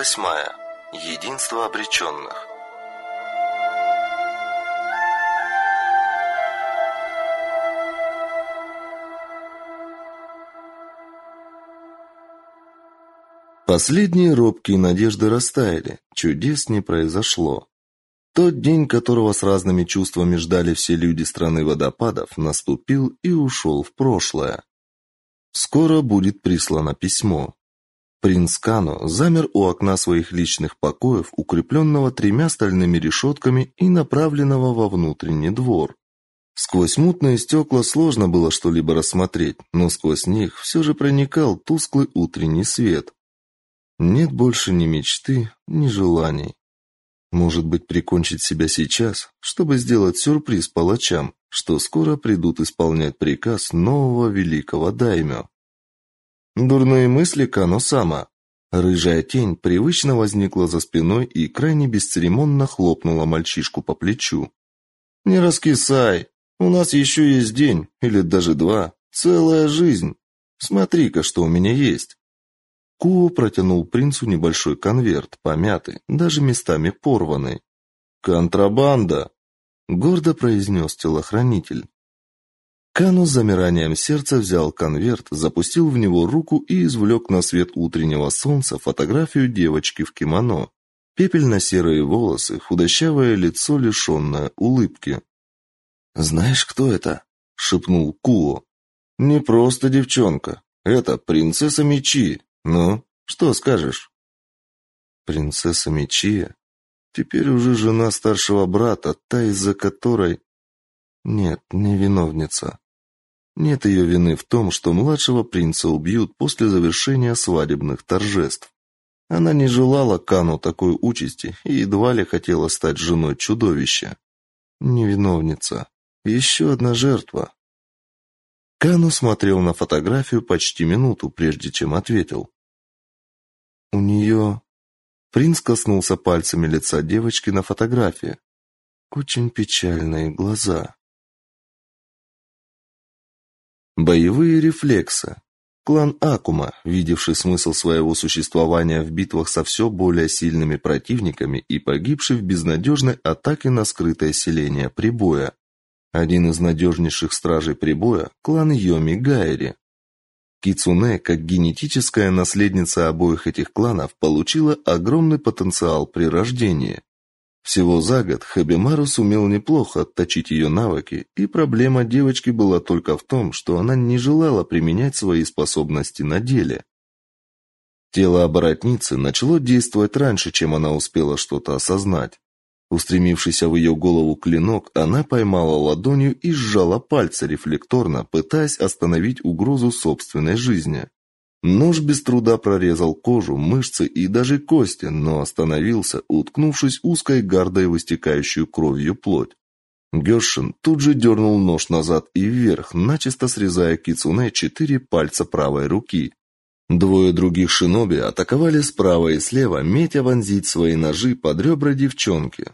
восьмая. Единство обреченных. Последние робкие надежды растаяли, чудес не произошло. Тот день, которого с разными чувствами ждали все люди страны водопадов, наступил и ушел в прошлое. Скоро будет прислано письмо. Принц Кано замер у окна своих личных покоев, укрепленного тремя стальными решетками и направленного во внутренний двор. Сквозь мутные стекла сложно было что-либо рассмотреть, но сквозь них все же проникал тусклый утренний свет. Нет больше ни мечты, ни желаний. Может быть, прикончить себя сейчас, чтобы сделать сюрприз палачам, что скоро придут исполнять приказ нового великого даймё. Дурные мысли Кано-сама. Рыжая тень привычно возникла за спиной и крайне бесцеремонно хлопнула мальчишку по плечу. «Не раскисай! У нас еще есть день, или даже два, целая жизнь. Смотри-ка, что у меня есть!» Куо протянул принцу небольшой конверт, помятый, даже местами порванный. «Контрабанда!» — гордо произнес телохранитель. Кану с замиранием сердца взял конверт, запустил в него руку и извлек на свет утреннего солнца фотографию девочки в кимоно. Пепельно-серые волосы, худощавое лицо, лишенное улыбки. «Знаешь, кто это?» — шепнул Куо. «Не просто девчонка. Это принцесса Мечи, ну, что скажешь? Принцесса Мечия? Теперь уже жена старшего брата, та, из-за которой... Нет, не виновница. Нет ее вины в том, что младшего принца убьют после завершения свадебных торжеств. Она не желала Кану такой участи и едва ли хотела стать женой чудовища. Невиновница. Еще одна жертва. Кану смотрел на фотографию почти минуту, прежде чем ответил. У нее...» Принц коснулся пальцами лица девочки на фотографии. Очень печальные глаза. Боевые рефлексы. Клан Акума, видевший смысл своего существования в битвах со все более сильными противниками и погибший в безнадежной атаке на скрытое селение Прибоя. Один из надежнейших стражей прибоя – клан Йоми Гайри. Кицуне, как генетическая наследница обоих этих кланов, получила огромный потенциал при рождении. Всего за год Хабимару сумел неплохо отточить ее навыки, и проблема девочки была только в том, что она не желала применять свои способности на деле. Тело оборотницы начало действовать раньше, чем она успела что-то осознать. Устремившийся в ее голову клинок, она поймала ладонью и сжала пальцы рефлекторно, пытаясь остановить угрозу собственной жизни. Нож без труда прорезал кожу, мышцы и даже кости, но остановился, уткнувшись узкой гардой в истекающую кровью плоть. Гершин тут же дернул нож назад и вверх, начисто срезая кицуне четыре пальца правой руки. Двое других шиноби атаковали справа и слева, метя вонзить свои ножи под ребра девчонки.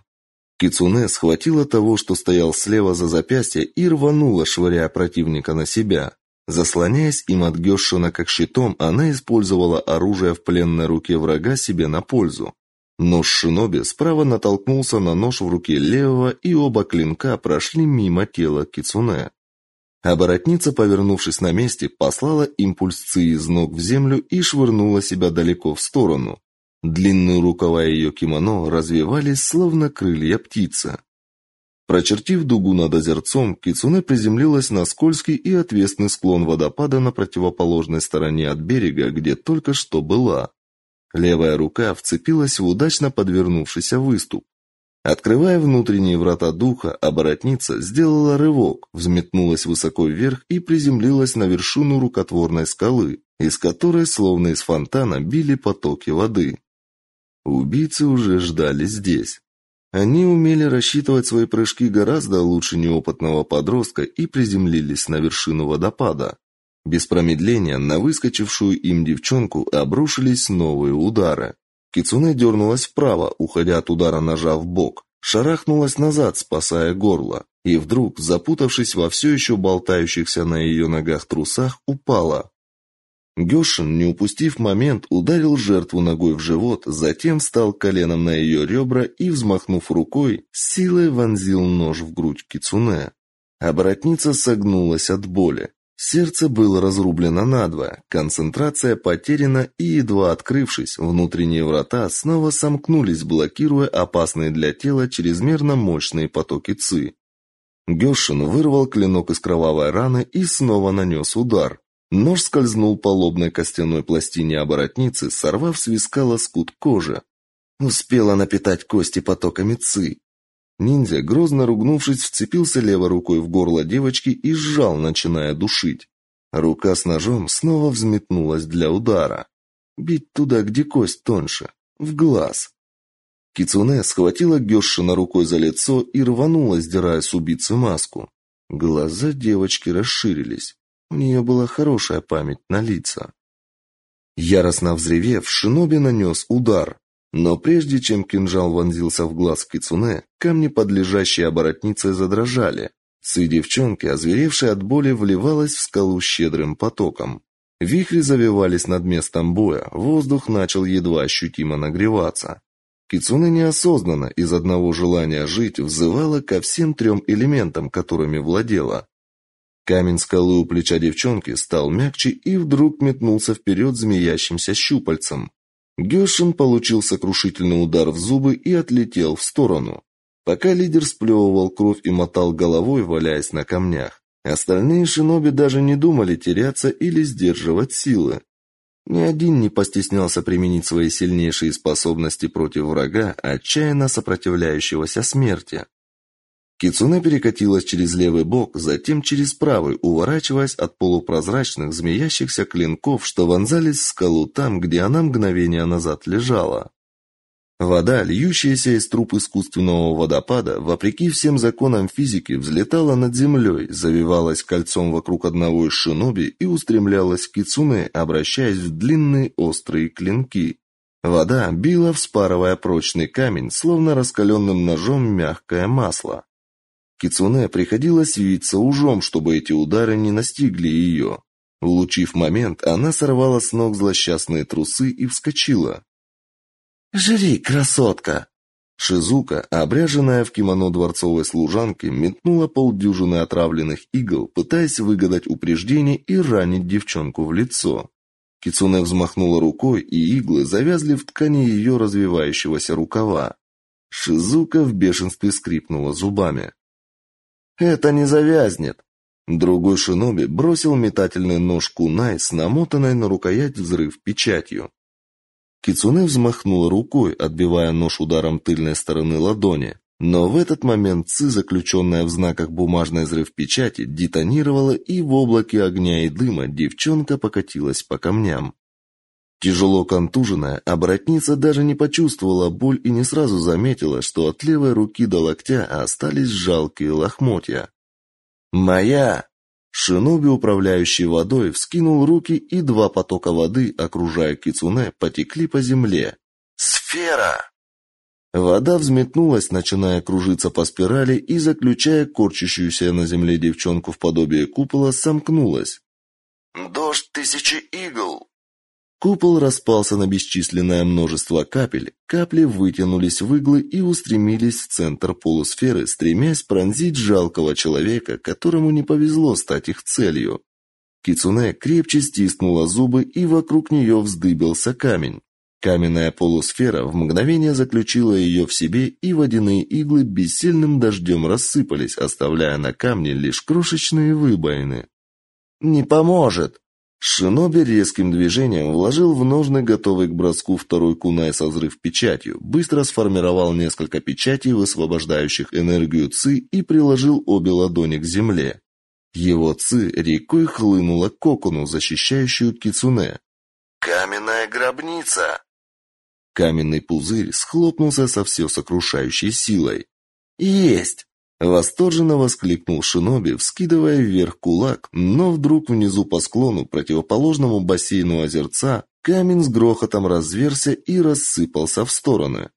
Кицуне схватила того, что стоял слева за запястье, и рванула, швыряя противника на себя. Заслоняясь им от Гёшина как щитом, она использовала оружие в пленной руке врага себе на пользу. Нож шиноби справа натолкнулся на нож в руке левого, и оба клинка прошли мимо тела Кицуне. Оборотница, повернувшись на месте, послала импульс ци из ног в землю и швырнула себя далеко в сторону. Длинные рукава ее кимоно развивались, словно крылья птицы. Прочертив дугу над озерцом, кицунэ приземлилась на скользкий и отвесный склон водопада на противоположной стороне от берега, где только что была. Левая рука вцепилась в удачно подвернувшийся выступ. Открывая внутренние врата духа, оборотница сделала рывок, взметнулась высоко вверх и приземлилась на вершину рукотворной скалы, из которой словно из фонтана били потоки воды. Убийцы уже ждали здесь. Они умели рассчитывать свои прыжки гораздо лучше неопытного подростка и приземлились на вершину водопада. Без промедления на выскочившую им девчонку обрушились новые удары. Кицуне дернулась вправо, уходя от удара ножа в бок, шарахнулась назад, спасая горло, и вдруг, запутавшись во все еще болтающихся на ее ногах трусах, упала. Гёшин, не упустив момент, ударил жертву ногой в живот, затем встал коленом на ее ребра и, взмахнув рукой, силой вонзил нож в грудь кицуне. Оборотница согнулась от боли. Сердце было разрублено надвое, концентрация потеряна и, едва открывшись, внутренние врата снова сомкнулись, блокируя опасные для тела чрезмерно мощные потоки ци. Гёшин вырвал клинок из кровавой раны и снова нанес удар. Нож скользнул по лобной костяной пластине оборотницы, сорвав с виска лоскут кожи. Успела напитать кости потоками ци. Ниндзя, грозно ругнувшись, вцепился левой рукой в горло девочки и сжал, начиная душить. Рука с ножом снова взметнулась для удара. Бить туда, где кость тоньше, в глаз. Кицуне схватила Гёшина рукой за лицо и рванула, сдирая с убийцы маску. Глаза девочки расширились. У нее была хорошая память на лица. Яростно взревев, Шиноби нанес удар. Но прежде чем кинжал вонзился в глаз Кицуне, камни под лежащей оборотницей задрожали. Ци девчонки, озверевшая от боли, вливалась в скалу щедрым потоком. Вихри завивались над местом боя, воздух начал едва ощутимо нагреваться. Кицуне неосознанно из одного желания жить взывала ко всем трем элементам, которыми владела. Камень скалы у плеча девчонки стал мягче и вдруг метнулся вперед змеящимся щупальцем. Гёшин получил сокрушительный удар в зубы и отлетел в сторону. Пока лидер сплевывал кровь и мотал головой, валяясь на камнях, остальные шиноби даже не думали теряться или сдерживать силы. Ни один не постеснялся применить свои сильнейшие способности против врага, отчаянно сопротивляющегося смерти. Кицуне перекатилась через левый бок, затем через правый, уворачиваясь от полупрозрачных змеящихся клинков, что вонзались в скалу там, где она мгновение назад лежала. Вода, льющаяся из труб искусственного водопада, вопреки всем законам физики, взлетала над землей, завивалась кольцом вокруг одного из шиноби и устремлялась к Кицуне, обращаясь в длинные острые клинки. Вода била, вспарывая прочный камень, словно раскаленным ножом мягкое масло. Кицуне приходилось виться ужом, чтобы эти удары не настигли ее. Улучив момент, она сорвала с ног злосчастные трусы и вскочила. «Жри, красотка!» Шизука, обряженная в кимоно дворцовой служанки, метнула полдюжины отравленных игл, пытаясь выгадать упреждение и ранить девчонку в лицо. Кицуне взмахнула рукой, и иглы завязли в ткани ее развивающегося рукава. Шизука в бешенстве скрипнула зубами. Это не завязнет. Другой шиноби бросил метательный нож кунай с намотанной на рукоять взрыв печатью. Кицуне взмахнула рукой, отбивая нож ударом тыльной стороны ладони. Но в этот момент ци, заключенная в знаках бумажной взрыв печати, детонировала, и в облаке огня и дыма девчонка покатилась по камням. Тяжело контуженная, оборотница даже не почувствовала боль и не сразу заметила, что от левой руки до локтя остались жалкие лохмотья. «Моя!» Шиноби, управляющий водой, вскинул руки, и два потока воды, окружая кицуне, потекли по земле. «Сфера!» Вода взметнулась, начиная кружиться по спирали и, заключая корчащуюся на земле девчонку в подобие купола, сомкнулась. «Дождь тысячи игл!» Купол распался на бесчисленное множество капель, капли вытянулись в иглы и устремились в центр полусферы, стремясь пронзить жалкого человека, которому не повезло стать их целью. Кицуне крепче стиснула зубы, и вокруг нее вздыбился камень. Каменная полусфера в мгновение заключила ее в себе, и водяные иглы бессильным дождем рассыпались, оставляя на камне лишь крошечные выбоины. «Не поможет!» Шиноби резким движением вложил в ножны готовый к броску второй кунай со взрыв печатью, быстро сформировал несколько печатей, высвобождающих энергию ци, и приложил обе ладони к земле. Его ци рекой хлынула к кокону, защищающую кицуне. «Каменная гробница!» Каменный пузырь схлопнулся со все сокрушающей силой. «Есть!» Восторженно воскликнул Шиноби, вскидывая вверх кулак, но вдруг внизу по склону, противоположному бассейну озерца, камень с грохотом разверся и рассыпался в стороны.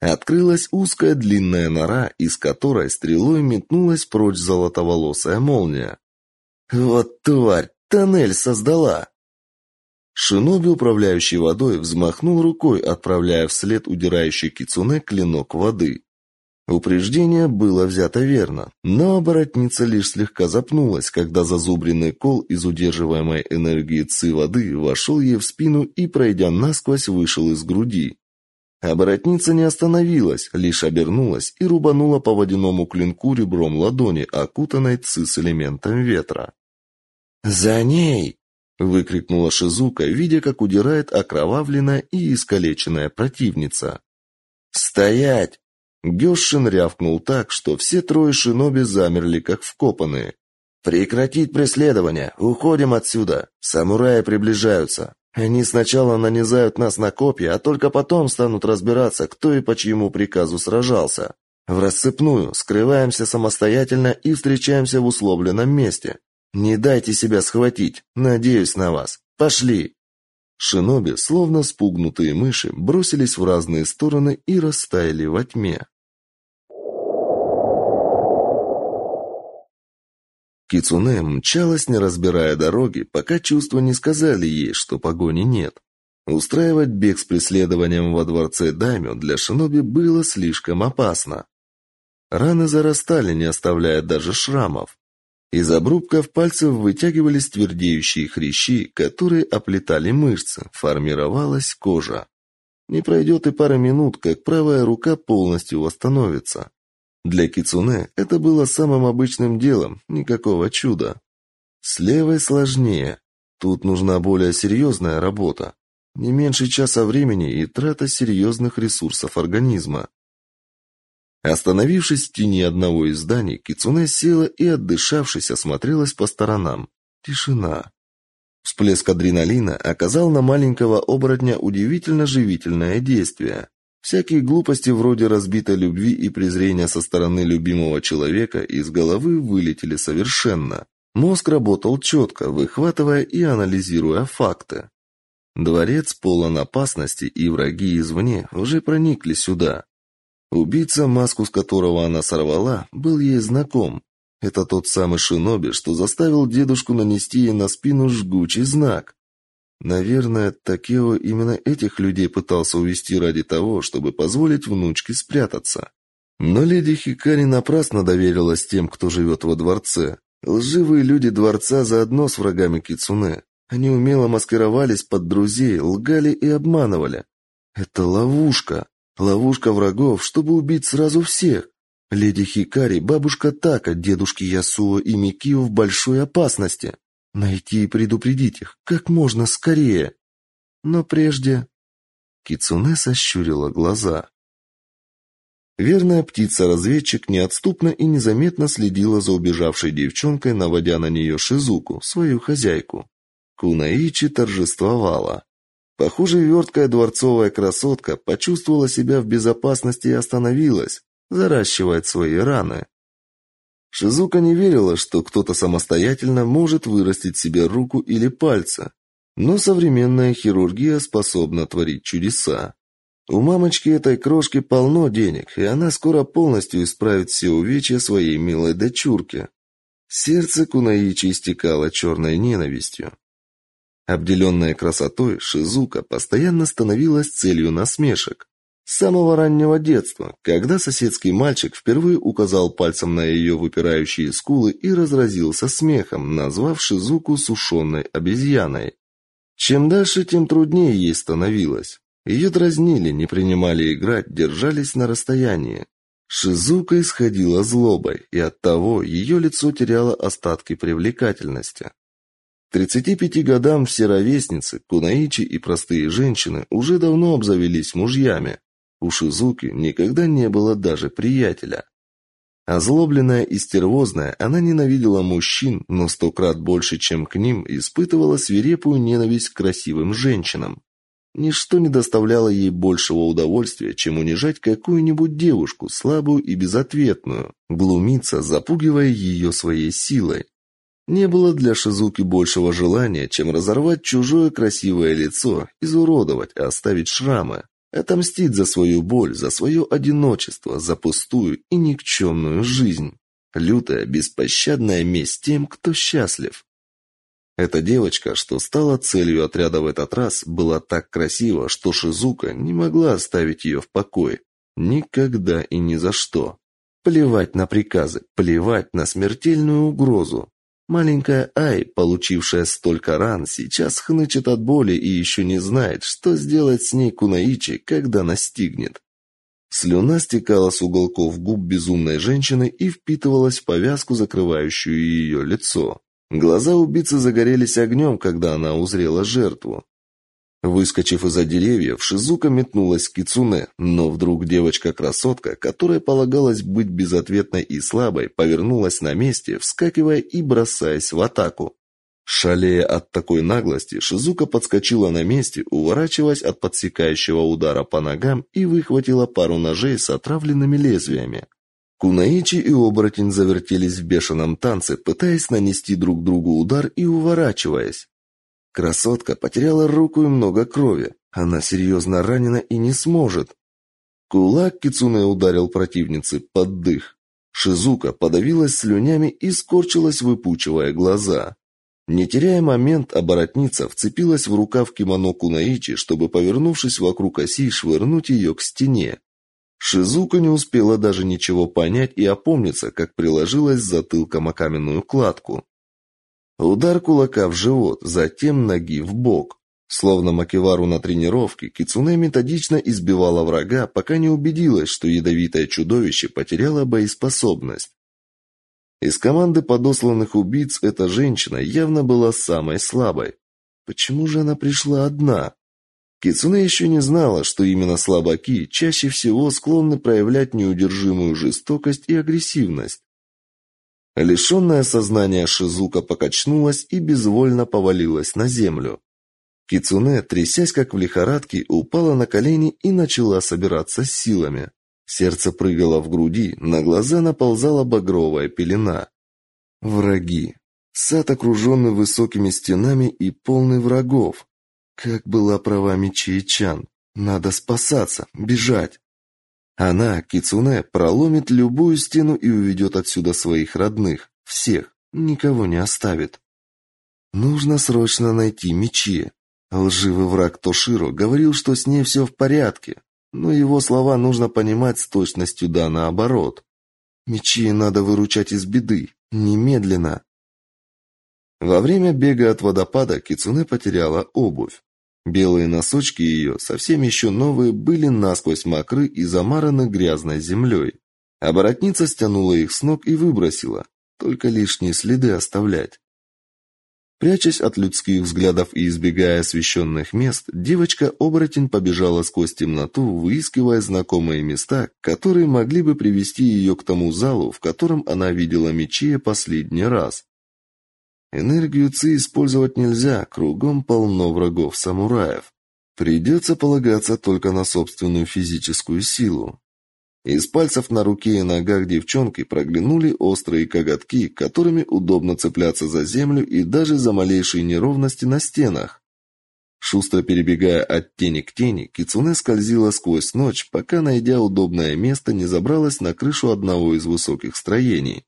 Открылась узкая длинная нора, из которой стрелой метнулась прочь золотоволосая молния. «Вот тварь! Тоннель создала!» Шиноби, управляющий водой, взмахнул рукой, отправляя вслед удирающий кицуне клинок воды. Упреждение было взято верно, но оборотница лишь слегка запнулась, когда зазубренный кол из удерживаемой энергии ци воды вошел ей в спину и, пройдя насквозь, вышел из груди. Оборотница не остановилась, лишь обернулась и рубанула по водяному клинку ребром ладони, окутанной ци с элементом ветра. «За ней!» выкрикнула Шизука, видя, как удирает окровавленная и искалеченная противница. «Стоять!» Гёшин рявкнул так, что все трое шиноби замерли, как вкопанные. «Прекратить преследование! Уходим отсюда! Самураи приближаются! Они сначала нанизают нас на копья, а только потом станут разбираться, кто и по чьему приказу сражался. В рассыпную, скрываемся самостоятельно и встречаемся в условленном месте. Не дайте себя схватить. Надеюсь на вас. Пошли. Шиноби, словно спугнутые мыши, бросились в разные стороны и растаяли во тьме. Кицуне мчалась, не разбирая дороги, пока чувства не сказали ей, что погони нет. Устраивать бег с преследованием во дворце Даймё для Шиноби было слишком опасно. Раны зарастали, не оставляя даже шрамов. Из обрубков пальцев вытягивались твердеющие хрящи, которые оплетали мышцы, формировалась кожа. Не пройдет и пара минут, как правая рука полностью восстановится. Для кицуне это было самым обычным делом, никакого чуда. С левой сложнее. Тут нужна более серьезная работа. Не меньше часа времени и трата серьезных ресурсов организма. Остановившись в тени одного из зданий, Кицуне села и, отдышавшись, осмотрелась по сторонам. Тишина. Всплеск адреналина оказал на маленького оборотня удивительно живительное действие. Всякие глупости вроде разбитой любви и презрения со стороны любимого человека из головы вылетели совершенно. Мозг работал четко, выхватывая и анализируя факты. Дворец полон опасности, и враги извне уже проникли сюда. Убийца, маску с которого она сорвала, был ей знаком. Это тот самый шиноби, что заставил дедушку нанести ей на спину жгучий знак. Наверное, Такео именно этих людей пытался увести ради того, чтобы позволить внучке спрятаться. Но леди Хикари напрасно доверилась тем, кто живет во дворце. Лживые люди дворца заодно с врагами Кицуне. Они умело маскировались под друзей, лгали и обманывали. Это ловушка. Ловушка врагов, чтобы убить сразу всех. Леди Хикари, бабушка Така, дедушки Ясуо и Микио в большой опасности. Найти и предупредить их как можно скорее. Но прежде Кицуне сощурила глаза. Верная птица-разведчик неотступно и незаметно следила за убежавшей девчонкой, наводя на нее Шизуку, свою хозяйку. Кунаичи торжествовала. Похоже, верткая дворцовая красотка почувствовала себя в безопасности и остановилась, заращивает свои раны. Шизука не верила, что кто-то самостоятельно может вырастить себе руку или пальцы, но современная хирургия способна творить чудеса. У мамочки этой крошки полно денег, и она скоро полностью исправит все увечья своей милой дочурке. Сердце Кунаичи истекало черной ненавистью. Обделенная красотой, Шизука постоянно становилась целью насмешек. С самого раннего детства, когда соседский мальчик впервые указал пальцем на ее выпирающие скулы и разразился смехом, назвав Шизуку сушеной обезьяной. Чем дальше, тем труднее ей становилось. Ее дразнили, не принимали играть, держались на расстоянии. Шизука исходила злобой, и оттого ее лицо теряло остатки привлекательности. К 35 годам все ровесницы, кунаичи и простые женщины уже давно обзавелись мужьями. У Шизуки никогда не было даже приятеля. Озлобленная и стервозная, она ненавидела мужчин, но сто крат больше, чем к ним, испытывала свирепую ненависть к красивым женщинам. Ничто не доставляло ей большего удовольствия, чем унижать какую-нибудь девушку, слабую и безответную, глумиться, запугивая ее своей силой. Не было для Шизуки большего желания, чем разорвать чужое красивое лицо, изуродовать, оставить шрамы, отомстить за свою боль, за свое одиночество, за пустую и никчемную жизнь. Лютая, беспощадная месть тем, кто счастлив. Эта девочка, что стала целью отряда в этот раз, была так красива, что Шизука не могла оставить ее в покое. Никогда и ни за что. Плевать на приказы, плевать на смертельную угрозу. Маленькая Ай, получившая столько ран, сейчас хнычет от боли и еще не знает, что сделать с ней Кунаичи, когда настигнет. Слюна стекала с уголков губ безумной женщины и впитывалась в повязку, закрывающую ее лицо. Глаза убийцы загорелись огнем, когда она узрела жертву. Выскочив из-за деревьев, Шизука метнулась к Кицуне, но вдруг девочка-красотка, которая полагалась быть безответной и слабой, повернулась на месте, вскакивая и бросаясь в атаку. Шалея от такой наглости, Шизука подскочила на месте, уворачиваясь от подсекающего удара по ногам и выхватила пару ножей с отравленными лезвиями. Кунаичи и оборотень завертелись в бешеном танце, пытаясь нанести друг другу удар и уворачиваясь. Красотка потеряла руку и много крови. Она серьезно ранена и не сможет. Кулак Кицуне ударил противнице под дых. Шизука подавилась слюнями и скорчилась, выпучивая глаза. Не теряя момент, оборотница вцепилась в рукав кимоно Кунаичи, чтобы, повернувшись вокруг оси, швырнуть ее к стене. Шизука не успела даже ничего понять и опомниться, как приложилась затылком о каменную кладку. Удар кулака в живот, затем ноги в бок. Словно макевару на тренировке, Кицуне методично избивала врага, пока не убедилась, что ядовитое чудовище потеряло боеспособность. Из команды подосланных убийц эта женщина явно была самой слабой. Почему же она пришла одна? Кицуне еще не знала, что именно слабаки чаще всего склонны проявлять неудержимую жестокость и агрессивность. Лишенная сознания Шизука покачнулась и безвольно повалилась на землю. Кицуне, трясясь как в лихорадке, упала на колени и начала собираться с силами. Сердце прыгало в груди, на глаза наползала багровая пелена. Враги. Сад, окруженный высокими стенами и полный врагов. Как была права Мичи-чан. Надо спасаться, бежать. Она, Кицуне, проломит любую стену и уведет отсюда своих родных, всех, никого не оставит. Нужно срочно найти мечи. Лживый враг Тоширо говорил, что с ней все в порядке, но его слова нужно понимать с точностью да наоборот. Мечи надо выручать из беды, немедленно. Во время бега от водопада Кицуне потеряла обувь. Белые носочки ее, совсем еще новые, были насквозь мокры и замараны грязной землей. Оборотница стянула их с ног и выбросила, только лишние следы оставлять. Прячась от людских взглядов и избегая освещенных мест, девочка-оборотень побежала сквозь темноту, выискивая знакомые места, которые могли бы привести ее к тому залу, в котором она видела мечи последний раз. Энергию ци использовать нельзя, кругом полно врагов-самураев. Придется полагаться только на собственную физическую силу. Из пальцев на руке и ногах девчонки проглянули острые коготки, которыми удобно цепляться за землю и даже за малейшие неровности на стенах. Шустро перебегая от тени к тени, Кицуне скользила сквозь ночь, пока, найдя удобное место, не забралась на крышу одного из высоких строений.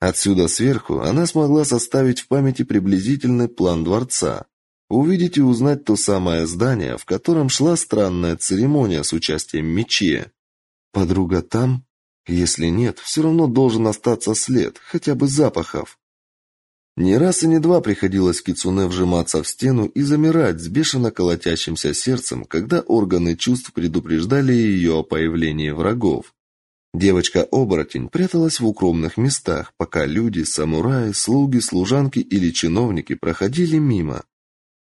Отсюда сверху она смогла составить в памяти приблизительный план дворца, увидеть и узнать то самое здание, в котором шла странная церемония с участием мече. Подруга там? Если нет, все равно должен остаться след, хотя бы запахов. Не раз и не два приходилось Кицуне вжиматься в стену и замирать с бешено колотящимся сердцем, когда органы чувств предупреждали ее о появлении врагов. Девочка-оборотень пряталась в укромных местах, пока люди, самураи, слуги, служанки или чиновники проходили мимо.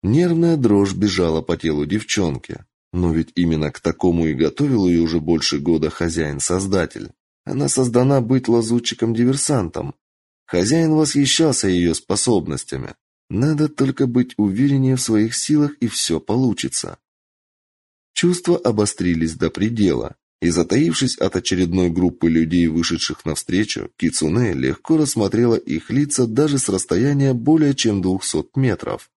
Нервная дрожь бежала по телу девчонки. Но ведь именно к такому и готовил ее уже больше года хозяин-создатель. Она создана быть лазутчиком-диверсантом. Хозяин восхищался ее способностями. Надо только быть увереннее в своих силах, и все получится. Чувства обострились до предела. И затаившись от очередной группы людей, вышедших навстречу, Кицуне легко рассмотрела их лица даже с расстояния более чем двухсот метров.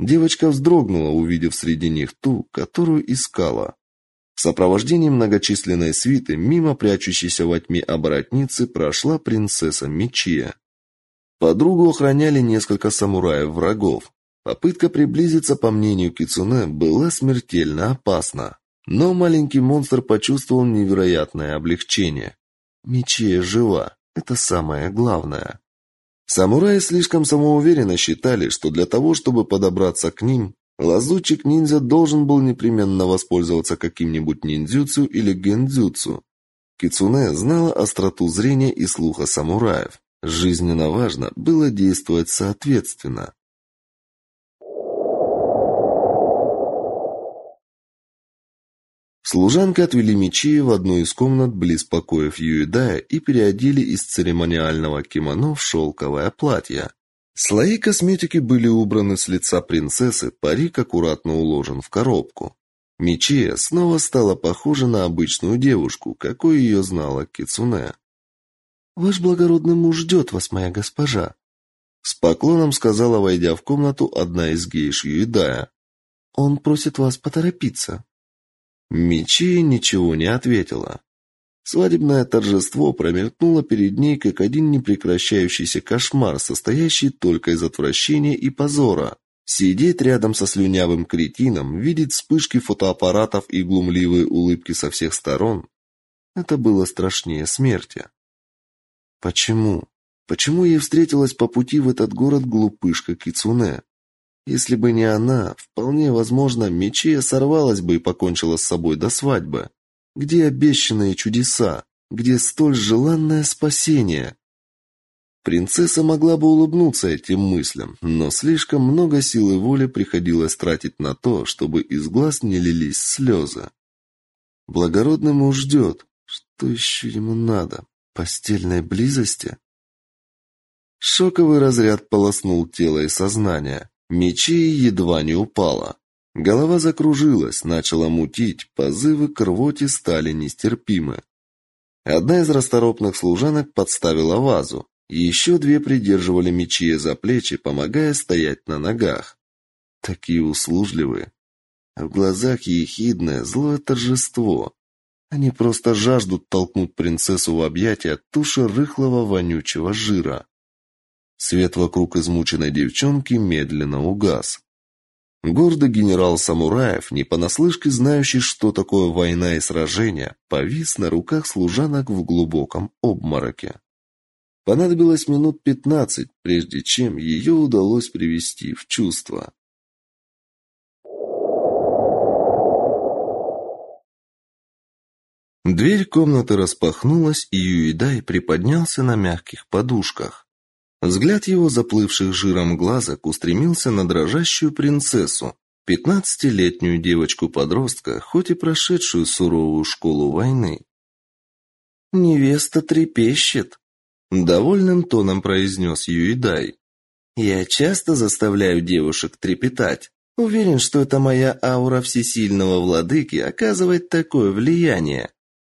Девочка вздрогнула, увидев среди них ту, которую искала. В сопровождении многочисленной свиты мимо прячущейся во тьме оборотницы прошла принцесса Мичия. Подругу охраняли несколько самураев-врагов. Попытка приблизиться, по мнению Кицуне, была смертельно опасна. Но маленький монстр почувствовал невероятное облегчение. Мечея жива. Это самое главное. Самураи слишком самоуверенно считали, что для того, чтобы подобраться к ним, лазутчик-ниндзя должен был непременно воспользоваться каким-нибудь ниндзюцу или гендзюцу. Кицуне знала остроту зрения и слуха самураев. Жизненно важно было действовать соответственно. Служанка отвели мечи в одну из комнат близ покоев Юидая и переодели из церемониального кимоно в шелковое платье. Слои косметики были убраны с лица принцессы, парик аккуратно уложен в коробку. Мичия снова стала похожа на обычную девушку, какой ее знала Кицуне. «Ваш благородный муж ждет вас, моя госпожа», — с поклоном сказала, войдя в комнату, одна из гейш Юидая. «Он просит вас поторопиться». Мичи ничего не ответила. Свадебное торжество промелькнуло перед ней, как один непрекращающийся кошмар, состоящий только из отвращения и позора. Сидеть рядом со слюнявым кретином, видеть вспышки фотоаппаратов и глумливые улыбки со всех сторон – это было страшнее смерти. Почему? Почему ей встретилась по пути в этот город глупышка Кицуне? Если бы не она, вполне возможно, Мечея сорвалась бы и покончила с собой до свадьбы. Где обещанные чудеса? Где столь желанное спасение? Принцесса могла бы улыбнуться этим мыслям, но слишком много сил и воли приходилось тратить на то, чтобы из глаз не лились слезы. Благородный муж ждет. Что еще ему надо? Постельной близости? Шоковый разряд полоснул тело и сознание. Мечи едва не упала. Голова закружилась, начала мутить, позывы к рвоте стали нестерпимы. Одна из расторопных служанок подставила вазу. Еще две придерживали мечи за плечи, помогая стоять на ногах. Такие услужливые. В глазах ехидное, злое торжество. Они просто жаждут толкнуть принцессу в объятия туши рыхлого вонючего жира. Свет вокруг измученной девчонки медленно угас. Гордый генерал Самураев, не понаслышке знающий, что такое война и сражения, повис на руках служанок в глубоком обмороке. Понадобилось минут пятнадцать, прежде чем ее удалось привести в чувство. Дверь комнаты распахнулась, и Юидай приподнялся на мягких подушках. Взгляд его заплывших жиром глазок устремился на дрожащую принцессу, пятнадцатилетнюю девочку-подростка, хоть и прошедшую суровую школу войны. «Невеста трепещет», — довольным тоном произнес Юидай. «Я часто заставляю девушек трепетать. Уверен, что это моя аура всесильного владыки оказывает такое влияние.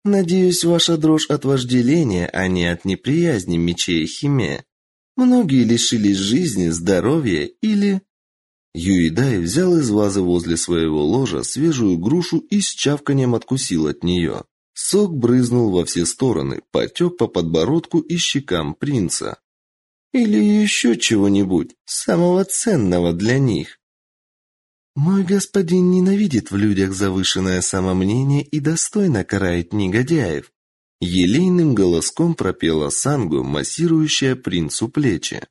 Надеюсь, ваша дрожь от вожделения, а не от неприязни мечей Химе. Многие лишились жизни, здоровья или... Юидай взял из вазы возле своего ложа свежую грушу и с чавканием откусил от нее. Сок брызнул во все стороны, потек по подбородку и щекам принца. Или еще чего-нибудь, самого ценного для них. Мой господин ненавидит в людях завышенное самомнение и достойно карает негодяев. Елейным голоском пропела Сангу, массирующая принцу плечи.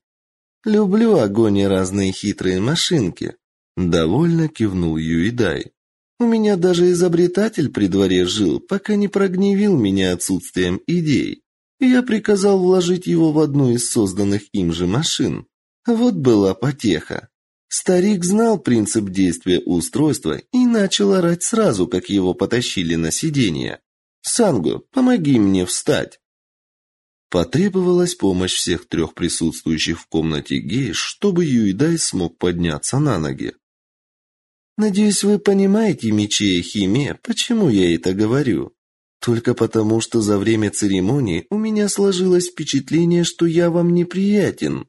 «Люблю огонь и разные хитрые машинки», — довольно кивнул Юидай. «У меня даже изобретатель при дворе жил, пока не прогневил меня отсутствием идей. Я приказал вложить его в одну из созданных им же машин. Вот была потеха. Старик знал принцип действия устройства и начал орать сразу, как его потащили на сиденье. Санго, помоги мне встать!» Потребовалась помощь всех трех присутствующих в комнате гейш, чтобы Юидай смог подняться на ноги. «Надеюсь, вы понимаете, Мичия Химе, почему я это говорю? Только потому, что за время церемонии у меня сложилось впечатление, что я вам неприятен.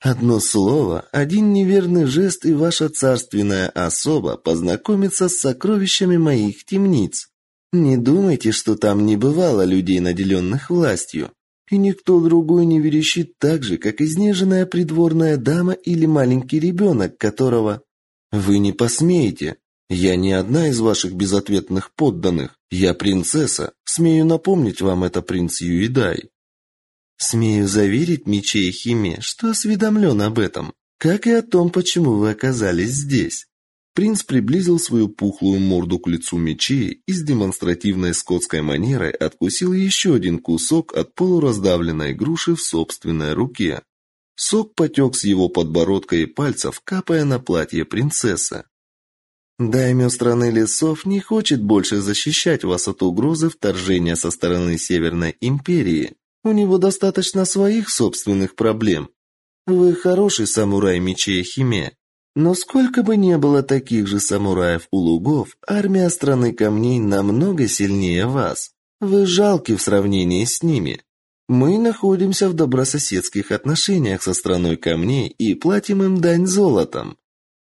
Одно слово, один неверный жест, и ваша царственная особа познакомится с сокровищами моих темниц. Не думайте, что там не бывало людей, наделенных властью. и никто другой не верещит так же, как изнеженная придворная дама или маленький ребенок, которого... Вы не посмеете. Я не одна из ваших безответных подданных. Я принцесса. Смею напомнить вам это, принц Юидай. Смею заверить Мечей Химе, что осведомлен об этом, как и о том, почему вы оказались здесь. Принц приблизил свою пухлую морду к лицу мечей и с демонстративной скотской манерой откусил еще один кусок от полураздавленной груши в собственной руке. Сок потек с его подбородка и пальцев, капая на платье принцессы. Даймё страны лесов не хочет больше защищать вас от угрозы вторжения со стороны Северной империи. У него достаточно своих собственных проблем. Вы хороший самурай мечей Химе, но сколько бы ни было таких же самураев у лугов, армия страны камней намного сильнее вас. Вы жалки в сравнении с ними. Мы находимся в добрососедских отношениях со страной камней и платим им дань золотом.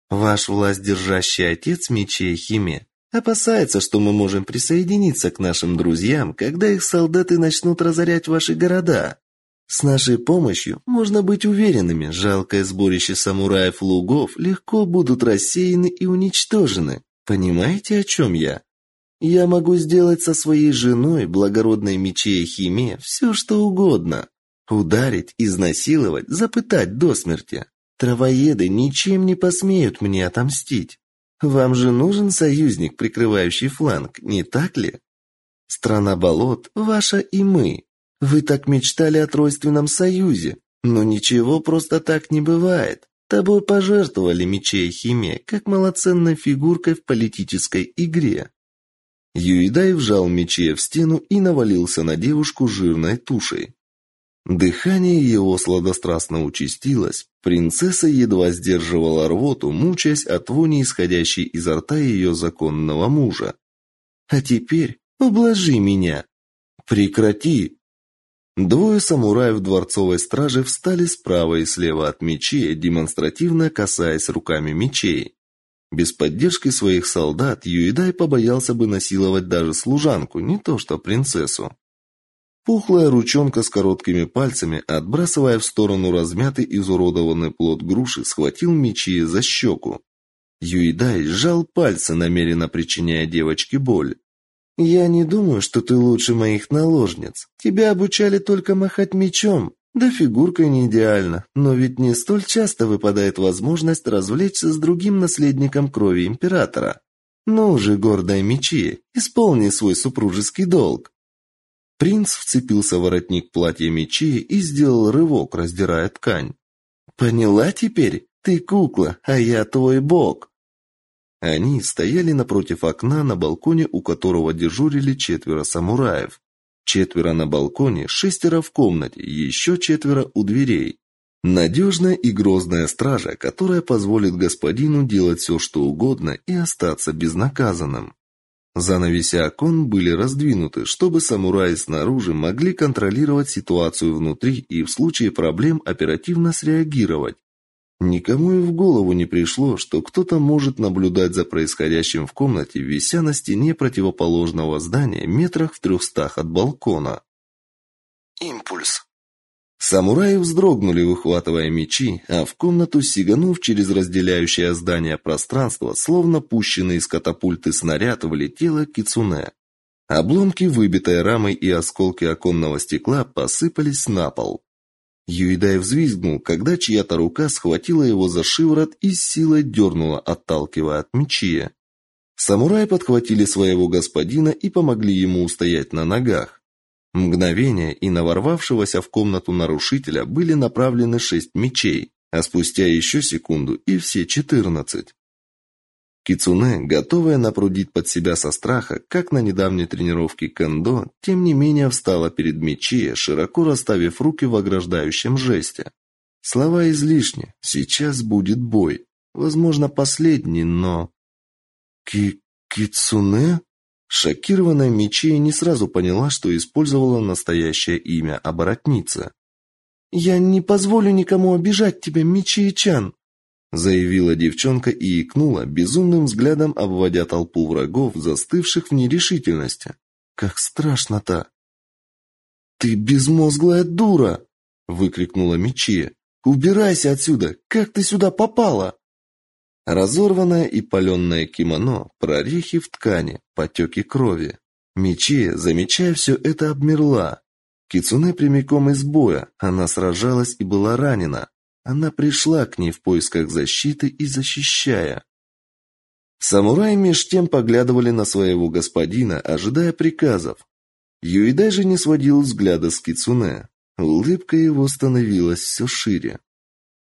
Ваш власть держащий отец мечей Химе опасается, что мы можем присоединиться к нашим друзьям, когда их солдаты начнут разорять ваши города. С нашей помощью можно быть уверенными, жалкое сборище самураев-лугов легко будут рассеяны и уничтожены. Понимаете, о чем я? Я могу сделать со своей женой, благородной мечей Химе, все, что угодно. Ударить, изнасиловать, запытать до смерти. Травоеды ничем не посмеют мне отомстить. Вам же нужен союзник, прикрывающий фланг, не так ли? Страна болот ваша и мы. Вы так мечтали о тройственном союзе, но ничего просто так не бывает. Тобой пожертвовали мечей Химе, как малоценной фигуркой в политической игре. Юидай вжал мече в стену и навалился на девушку жирной тушей. Дыхание его сладострастно участилось. Принцесса едва сдерживала рвоту, мучаясь от вони, исходящей изо рта ее законного мужа. «А теперь ублажи меня!» «Прекрати!» Двое самураев дворцовой стражи встали справа и слева от мечей, демонстративно касаясь руками мечей. Без поддержки своих солдат Юидай побоялся бы насиловать даже служанку, не то что принцессу. Пухлая ручонка с короткими пальцами, отбрасывая в сторону размятый изуродованный плод груши, схватил мечи за щеку. Юидай сжал пальцы, намеренно причиняя девочке боль. «Я не думаю, что ты лучше моих наложниц. Тебя обучали только махать мечом. Да фигурка не идеальна, но ведь не столь часто выпадает возможность развлечься с другим наследником крови императора. Ну же, гордая мечи, исполни свой супружеский долг». Принц вцепился в воротник платья мечи и сделал рывок, раздирая ткань. «Поняла теперь? Ты кукла, а я твой бог!» Они стояли напротив окна на балконе, у которого дежурили четверо самураев. Четверо на балконе, шестеро в комнате, еще четверо у дверей. Надежная и грозная стража, которая позволит господину делать все, что угодно и остаться безнаказанным. Занавеси окон были раздвинуты, чтобы самураи снаружи могли контролировать ситуацию внутри и в случае проблем оперативно среагировать. Никому и в голову не пришло, что кто-то может наблюдать за происходящим в комнате, вися на стене противоположного здания метрах в трехстах от балкона. Импульс. Самураи вздрогнули, выхватывая мечи, а в комнату, сиганув через разделяющее здание пространство, словно пущенный из катапульты снаряд, влетела кицуне. Обломки выбитой рамы и осколки оконного стекла посыпались на пол. Юидай взвизгнул, когда чья-то рука схватила его за шиворот и с силой дернула, отталкивая от мечи. Самураи подхватили своего господина и помогли ему устоять на ногах. Мгновение, и на ворвавшегося в комнату нарушителя были направлены шесть мечей, а спустя еще секунду и все четырнадцать. Кицуне, готовая напрудить под себя со страха, как на недавней тренировке кендо, тем не менее встала перед мечи, широко расставив руки в ограждающем жесте. Слова излишни. Сейчас будет бой. Возможно, последний, но Ки Кицуне Шокированная Мичия не сразу поняла, что использовала настоящее имя оборотница. «Я не позволю никому обижать тебя, Мичия-чан!» Заявила девчонка и икнула, безумным взглядом обводя толпу врагов, застывших в нерешительности. «Как страшно-то!» «Ты безмозглая дура!» – выкрикнула Мичи. «Убирайся отсюда! Как ты сюда попала?» Разорванное и паленое кимоно, прорехи в ткани, потеки крови. Мичи, замечая все это, обмерла. Кицуне прямиком из боя, она сражалась и была ранена. Она пришла к ней в поисках защиты и защищая. Самураи меж тем поглядывали на своего господина, ожидая приказов. Юидай же не сводил взгляда с Кицуне. Улыбка его становилась все шире.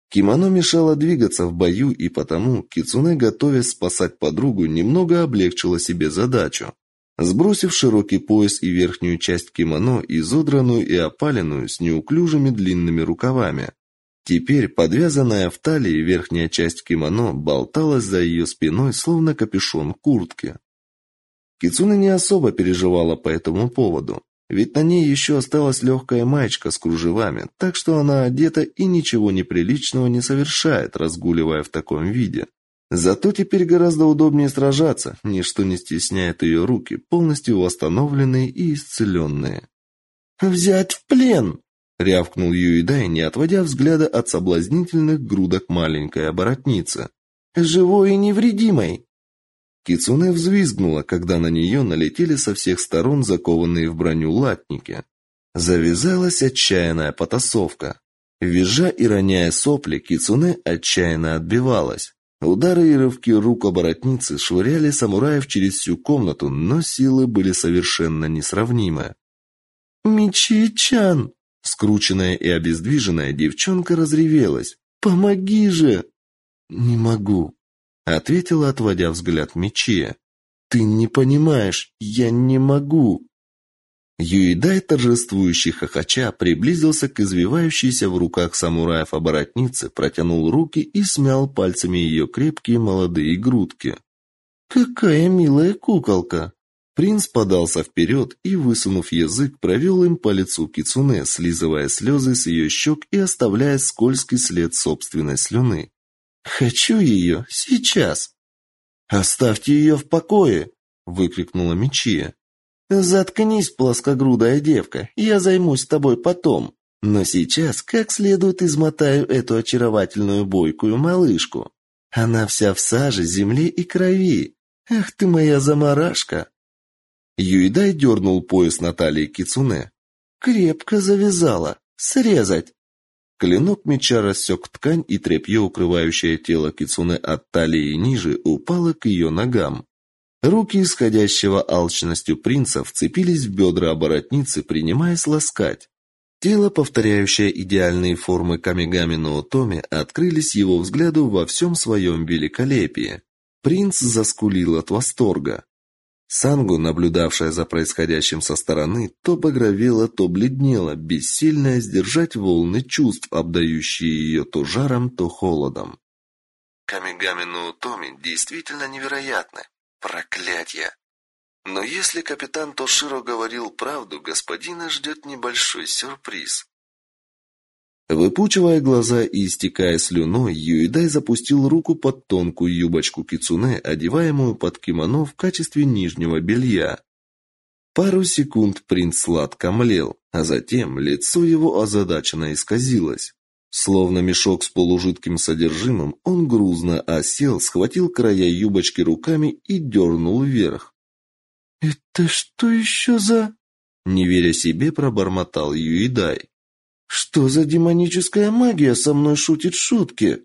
Кимоно мешало двигаться в бою, и потому Кицуне, готовясь спасать подругу, немного облегчила себе задачу. Сбросив широкий пояс и верхнюю часть кимоно, изодранную и опаленную, с неуклюжими длинными рукавами. Теперь, подвязанная в талии, верхняя часть кимоно болталась за ее спиной, словно капюшон куртки. Кицуна не особо переживала по этому поводу, ведь на ней еще осталась легкая маечка с кружевами, так что она одета и ничего неприличного не совершает, разгуливая в таком виде. Зато теперь гораздо удобнее сражаться, ничто не стесняет ее руки, полностью восстановленные и исцеленные. «Взять в плен!» — рявкнул Юидай, не отводя взгляда от соблазнительных грудок маленькой оборотницы. «Живой и невредимой!» Кицуне взвизгнула, когда на нее налетели со всех сторон закованные в броню латники. Завязалась отчаянная потасовка. Визжа и роняя сопли, Кицуне отчаянно отбивалась. Удары и рывки рук оборотницы швыряли самураев через всю комнату, но силы были совершенно несравнимы. «Мичи-чан!» Скрученная и обездвиженная девчонка разревелась. «Помоги же!» «Не могу», ответила, отводя взгляд Мичия. Ты не понимаешь, я не могу. Юидай, торжествующий хохоча, приблизился к извивающейся в руках самураев оборотнице, протянул руки и смял пальцами ее крепкие молодые грудки. «Какая милая куколка!» Принц подался вперед и, высунув язык, провел им по лицу кицуне, слизывая слезы с ее щек и оставляя скользкий след собственной слюны. Хочу ее сейчас. Оставьте ее в покое, выкрикнула Мичия. Заткнись, плоскогрудая девка, я займусь тобой потом. Но сейчас как следует измотаю эту очаровательную бойкую малышку. Она вся в саже, земле и крови. Ах ты моя заморашка. Юидай дернул пояс Натальи Кицуне. Крепко завязала. Срезать. Клинок меча рассек ткань, и тряпье, укрывающее тело Кицуне от талии ниже, упало к ее ногам. Руки исходящего алчностью принца вцепились в бедра оборотницы, принимаясь ласкать. Тело, повторяющее идеальные формы Камигами Ноотоми, открылись его взгляду во всем своем великолепии. Принц заскулил от восторга. Сангу, наблюдавшая за происходящим со стороны, то багровела, то бледнела, бессильная сдержать волны чувств, обдающие ее то жаром, то холодом. Камигами Ноутоми действительно невероятны. Проклятье! Но если капитан Тоширо говорил правду, господина ждет небольшой сюрприз. Выпучивая глаза и истекая слюной, Юидай запустил руку под тонкую юбочку кицуне, одеваемую под кимоно в качестве нижнего белья. Пару секунд принц сладко млел, а затем лицо его озадаченно исказилось. Словно мешок с полужидким содержимым, он грузно осел, схватил края юбочки руками и дернул вверх. «Это что еще за...» Не веря себе, пробормотал Юидай. Что за демоническая магия со мной шутит шутки?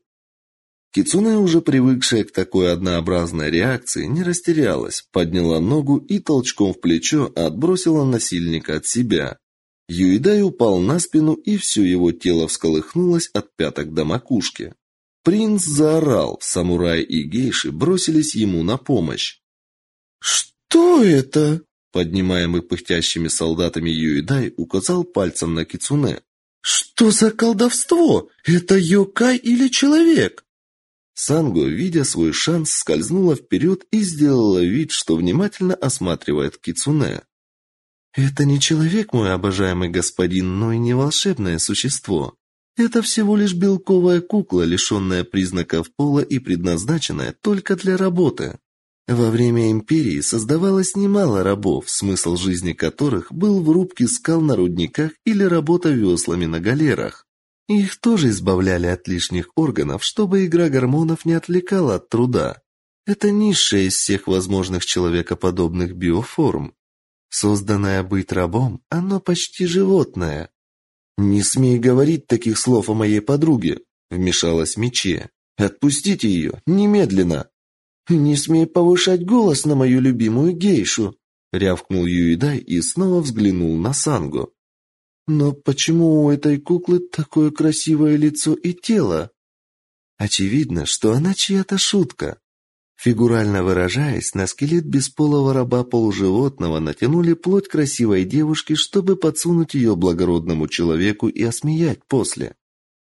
Кицуне, уже привыкшая к такой однообразной реакции, не растерялась, подняла ногу и толчком в плечо отбросила насильника от себя. Юидай упал на спину, и все его тело всколыхнулось от пяток до макушки. Принц заорал, самураи и гейши бросились ему на помощь. «Что это?» Поднимаемый пыхтящими солдатами Юидай указал пальцем на Кицуне. Что за колдовство? Это Йокай или человек? Сангу, видя свой шанс, скользнула вперед и сделала вид, что внимательно осматривает Кицуне. Это не человек, мой обожаемый господин, но и не волшебное существо. Это всего лишь белковая кукла, лишенная признаков пола и предназначенная только для работы. Во время империи создавалось немало рабов, смысл жизни которых был в рубке скал на рудниках или работа веслами на галерах. Их тоже избавляли от лишних органов, чтобы игра гормонов не отвлекала от труда. Это низшая из всех возможных человекоподобных биоформ. Созданное быть рабом, оно почти животное. «Не смей говорить таких слов о моей подруге», — вмешалась Мече. «Отпустите ее, немедленно!» «Не смей повышать голос на мою любимую гейшу!» — рявкнул Юидай и снова взглянул на Сангу. «Но почему у этой куклы такое красивое лицо и тело?» Очевидно, что она чья-то шутка. Фигурально выражаясь, на скелет бесполого раба-полуживотного натянули плоть красивой девушки, чтобы подсунуть ее благородному человеку и осмеять после.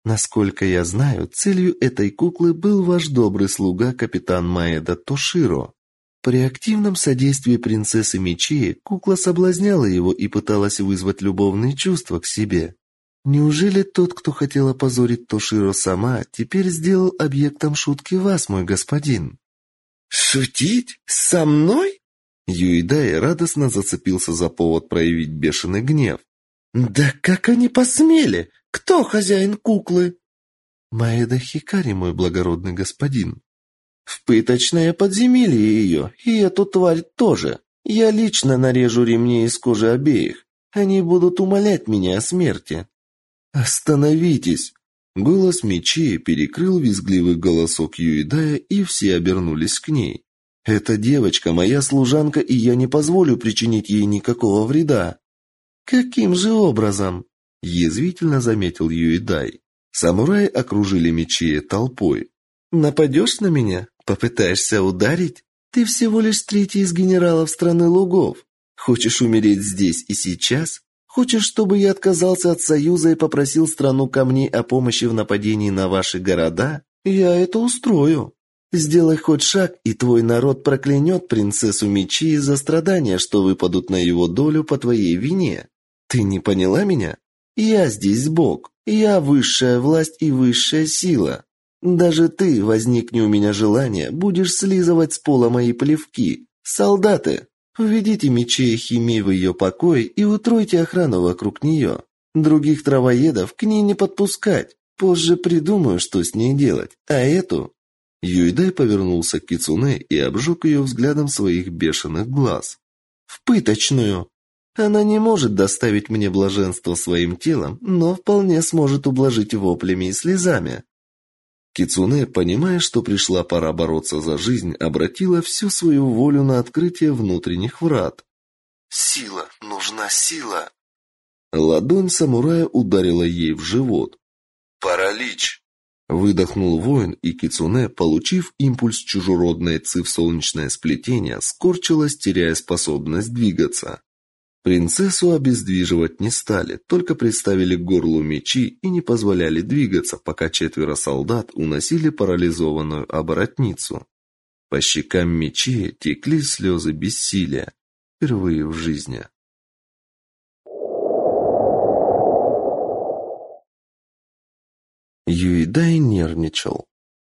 Насколько я знаю, целью этой куклы был ваш добрый слуга капитан Маэда Тоширо. При активном содействии принцессы Мичии кукла соблазняла его и пыталась вызвать любовные чувства к себе. Неужели тот, кто хотел опозорить Тоширо сама, теперь сделал объектом шутки вас, мой господин? Шутить со мной? Юидай радостно зацепился за повод проявить бешеный гнев. Да как они посмели? Кто хозяин куклы? Маэда Хикари, мой благородный господин. В пыточное подземелье ее, и эту тварь тоже. Я лично нарежу ремни из кожи обеих. Они будут умолять меня о смерти. Остановитесь. Голос мечей перекрыл визгливый голосок Юидая, и все обернулись к ней. Эта девочка моя служанка, и я не позволю причинить ей никакого вреда. Каким же образом? Язвительно заметил Юидай. Самураи окружили мечи толпой. Нападешь на меня? Попытаешься ударить? Ты всего лишь третий из генералов страны лугов. Хочешь умереть здесь и сейчас? Хочешь, чтобы я отказался от союза и попросил страну камней о помощи в нападении на ваши города? Я это устрою. Сделай хоть шаг, и твой народ проклянет принцессу мечи за страдания, что выпадут на его долю по твоей вине. Ты не поняла меня? Я здесь Бог. Я высшая власть и высшая сила. Даже ты, возникни у меня желание, будешь слизывать с пола мои плевки. Солдаты, введите мечей химии в ее покой и утройте охрану вокруг нее. Других травоедов к ней не подпускать. Позже придумаю, что с ней делать. А эту Юйдай повернулся к Кицуне и обжег ее взглядом своих бешеных глаз. «В пыточную!» Она не может доставить мне блаженство своим телом, но вполне сможет ублажить воплями и слезами. Кицуне, понимая, что пришла пора бороться за жизнь, обратила всю свою волю на открытие внутренних врат. Сила, нужна сила. Ладонь самурая ударила ей в живот. Паралич. Выдохнул воин, и кицуне, получив импульс чужеродной ци в солнечное сплетение, скорчилась, теряя способность двигаться. Принцессу обездвиживать не стали, только приставили к горлу мечи и не позволяли двигаться, пока четверо солдат уносили парализованную оборотницу. По щекам мечи текли слезы бессилия. Впервые в жизни. Юидай нервничал.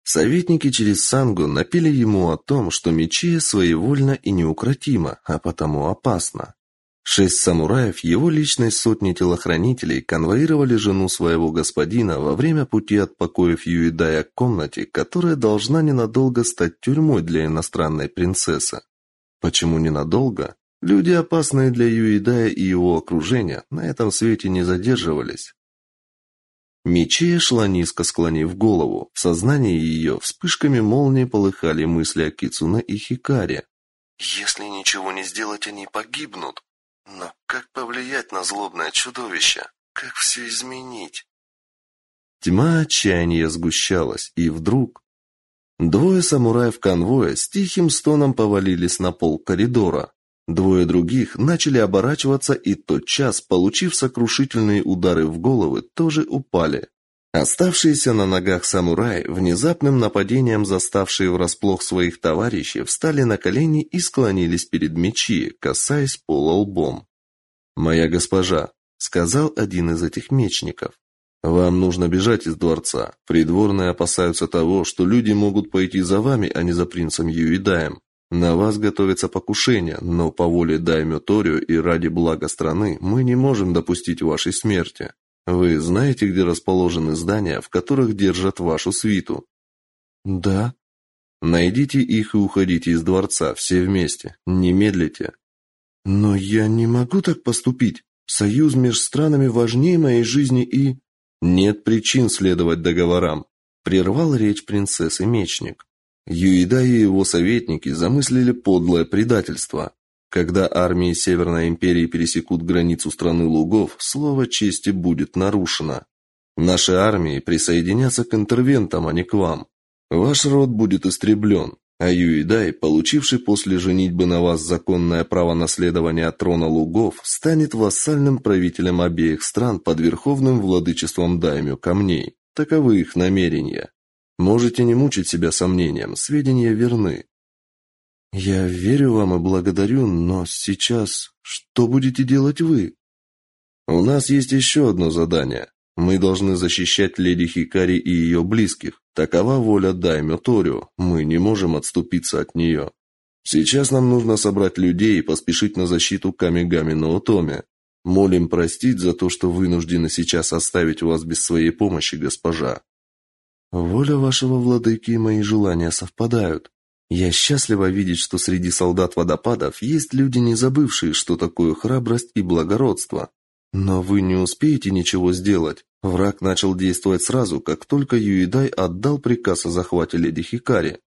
Советники через Сангу напели ему о том, что мечи своевольно и неукротимо, а потому опасно. Шесть самураев его личной сотни телохранителей конвоировали жену своего господина во время пути от покоев Юидая к комнате, которая должна ненадолго стать тюрьмой для иностранной принцессы. Почему ненадолго? Люди, опасные для Юидая и его окружения, на этом свете не задерживались. Мечея шла низко склонив голову. В сознании ее вспышками молнии полыхали мысли о Кицуне и Хикаре. «Если ничего не сделать, они погибнут», но как повлиять на злобное чудовище? Как все изменить? Тьма отчаяния сгущалась, и вдруг двое самураев конвоя с тихим стоном повалились на пол коридора. Двое других начали оборачиваться и тотчас, получив сокрушительные удары в головы, тоже упали. Оставшиеся на ногах самураи, внезапным нападением заставшие врасплох своих товарищей, встали на колени и склонились перед мечи, касаясь пола лбом. «Моя госпожа», — сказал один из этих мечников, — «вам нужно бежать из дворца. Придворные опасаются того, что люди могут пойти за вами, а не за принцем Юидаем. На вас готовится покушение, но по воле Даймё Торио и ради блага страны мы не можем допустить вашей смерти. Вы знаете, где расположены здания, в которых держат вашу свиту? Да. Найдите их и уходите из дворца все вместе. Не медлите. Но я не могу так поступить. Союз между странами важнее моей жизни и нет причин следовать договорам, прервал речь принцессы Мечник. Юида и его советники замыслили подлое предательство. Когда армии Северной империи пересекут границу страны лугов, слово чести будет нарушено. Наши армии присоединятся к интервентам, а не к вам. Ваш род будет истреблен, а Юидай, получивший после женитьбы на вас законное право наследования трона лугов, станет вассальным правителем обеих стран под верховным владычеством даймё камней. Таковы их намерения. Можете не мучить себя сомнением, сведения верны. Я верю вам и благодарю, но сейчас что будете делать вы? У нас есть еще одно задание. Мы должны защищать леди Хикари и ее близких. Такова воля Даймё Торио. Мы не можем отступиться от нее. Сейчас нам нужно собрать людей и поспешить на защиту Камигами Наотоми. Молим простить за то, что вынуждены сейчас оставить вас без своей помощи, госпожа. Воля вашего владыки и мои желания совпадают. Я счастлива видеть, что среди солдат водопадов есть люди, не забывшие, что такое храбрость и благородство. Но вы не успеете ничего сделать. Враг начал действовать сразу, как только Юидай отдал приказ о захвате леди Хикари.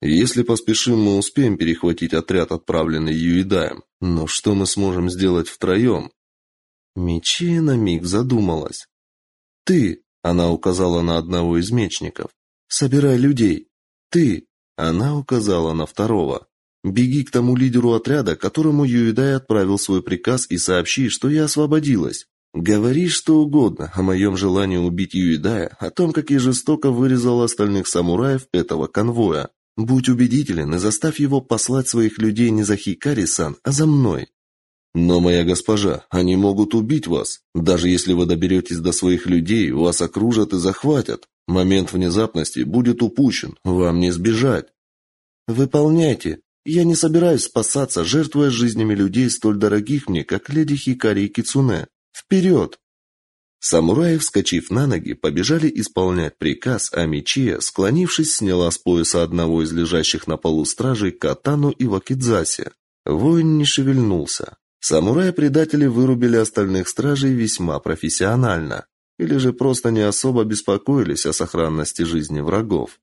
Если поспешим, мы успеем перехватить отряд, отправленный Юидаем. Но что мы сможем сделать втроем?» Мечея на миг задумалась. «Ты!» Она указала на одного из мечников. Собирай людей. Ты, она указала на второго. Беги к тому лидеру отряда, которому Юидай отправил свой приказ и сообщи, что я освободилась. Говори что угодно о моем желании убить Юидая, о том, как я жестоко вырезал остальных самураев этого конвоя. Будь убедителен и заставь его послать своих людей не за Хикари-сан, а за мной. Но, моя госпожа, они могут убить вас. Даже если вы доберетесь до своих людей, вас окружат и захватят. Момент внезапности будет упущен, вам не сбежать. Выполняйте. Я не собираюсь спасаться, жертвуя жизнями людей столь дорогих мне, как леди Хикари и Кицуне. Вперед!» Самураи, вскочив на ноги, побежали исполнять приказ, а Мичия, склонившись, сняла с пояса одного из лежащих на полу стражей катану и вакидзаси. Воин не шевельнулся. Самураи-предатели вырубили остальных стражей весьма профессионально, или же просто не особо беспокоились о сохранности жизни врагов.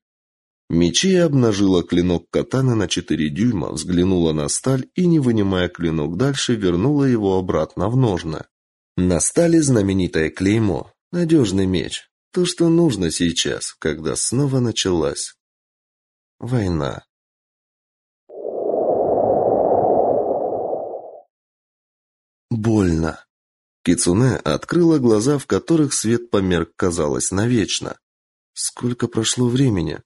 Мечей обнажила клинок катаны на четыре дюйма, взглянула на сталь и, не вынимая клинок дальше, вернула его обратно в ножны. На стали знаменитое клеймо «Надежный меч». То, что нужно сейчас, когда снова началась война. Больно. Кицуне открыла глаза, в которых свет померк, казалось, навечно. Сколько прошло времени?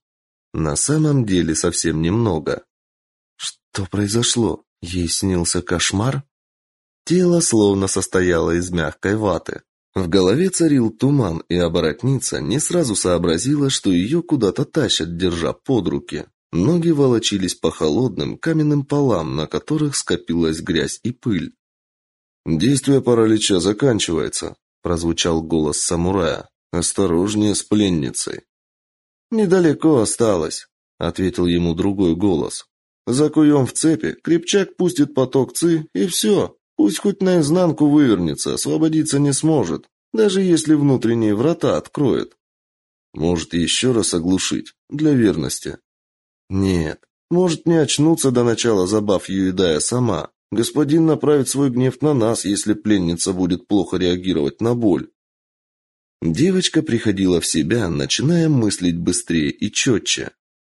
На самом деле совсем немного. Что произошло? Ей снился кошмар? Тело словно состояло из мягкой ваты. В голове царил туман, и оборотница не сразу сообразила, что ее куда-то тащат, держа под руки. Ноги волочились по холодным каменным полам, на которых скопилась грязь и пыль. Действие паралича заканчивается, прозвучал голос самурая. Осторожнее с пленницей. Недалеко осталось, ответил ему другой голос. Закуем в цепи, крепчак пустит поток ци, и все. Пусть хоть наизнанку вывернется, освободиться не сможет, даже если внутренние врата откроет. Может, еще раз оглушить, для верности. Нет, может не очнуться до начала забав Юидая сама, Господин направит свой гнев на нас, если пленница будет плохо реагировать на боль. Девочка приходила в себя, начиная мыслить быстрее и четче.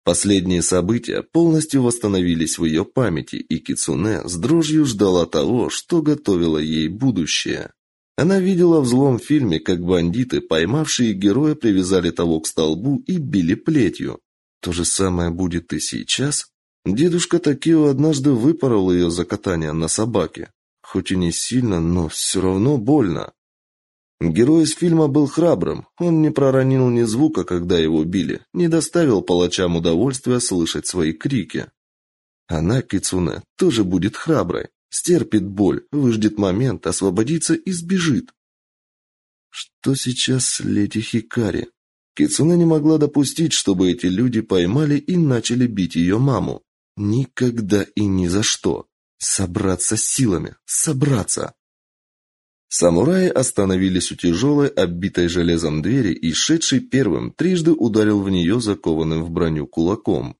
Последние события полностью восстановились в ее памяти, и Кицуне с дрожью ждала того, что готовило ей будущее. Она видела в злом фильме, как бандиты, поймавшие героя, привязали того к столбу и били плетью. То же самое будет и сейчас. Дедушка Такио однажды выпорол ее за катание на собаке. Хоть и не сильно, но все равно больно. Герой из фильма был храбрым. Он не проронил ни звука, когда его били, не доставил палачам удовольствия слышать свои крики. Она, Кицуне, тоже будет храброй, стерпит боль, выждет момент, освободится и сбежит. Что сейчас с Лети Хикари? Кицуне не могла допустить, чтобы эти люди поймали и начали бить ее маму. Никогда и ни за что. Собраться силами, собраться. Самураи остановились у тяжелой, оббитой железом двери, и шедший первым трижды ударил в нее закованным в броню кулаком.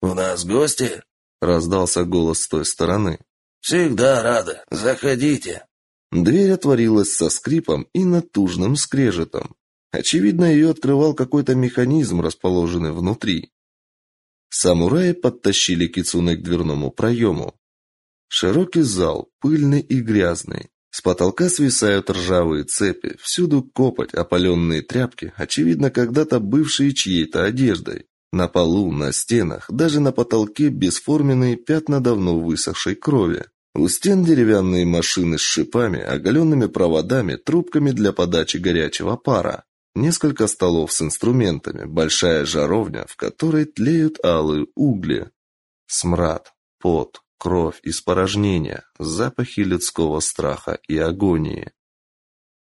«У нас гости?» – раздался голос с той стороны. «Всегда рады. Заходите». Дверь отворилась со скрипом и натужным скрежетом. Очевидно, ее открывал какой-то механизм, расположенный внутри. Самураи подтащили кицуне к дверному проему. Широкий зал, пыльный и грязный. С потолка свисают ржавые цепи, всюду копоть, опаленные тряпки, очевидно, когда-то бывшие чьей-то одеждой. На полу, на стенах, даже на потолке бесформенные пятна давно высохшей крови. У стен деревянные машины с шипами, оголенными проводами, трубками для подачи горячего пара. Несколько столов с инструментами, большая жаровня, в которой тлеют алые угли. Смрад, пот, кровь, испорожнения, запахи людского страха и агонии.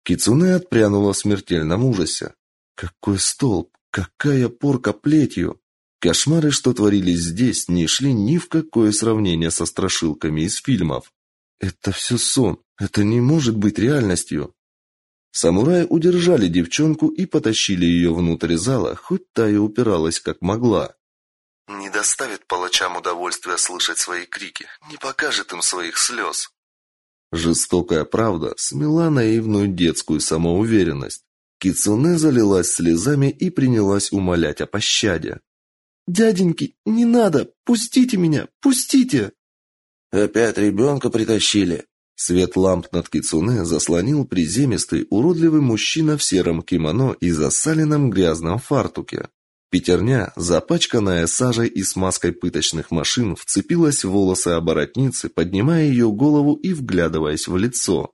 Кицуне отпрянула в смертельном ужасе. Какой столб, какая порка плетью! Кошмары, что творились здесь, не шли ни в какое сравнение со страшилками из фильмов. Это все сон, это не может быть реальностью. Самураи удержали девчонку и потащили ее внутрь зала, хоть та и упиралась как могла. Не доставит палачам удовольствия слышать свои крики, не покажет им своих слез. Жестокая правда смела наивную детскую самоуверенность. Кицуне залилась слезами и принялась умолять о пощаде. «Дяденьки, не надо! Пустите меня! Пустите!» «Опять ребенка притащили!» Свет ламп над кицуне заслонил приземистый, уродливый мужчина в сером кимоно и засаленном грязном фартуке. Пятерня, запачканная сажей и смазкой пыточных машин, вцепилась в волосы оборотницы, поднимая ее голову и вглядываясь в лицо.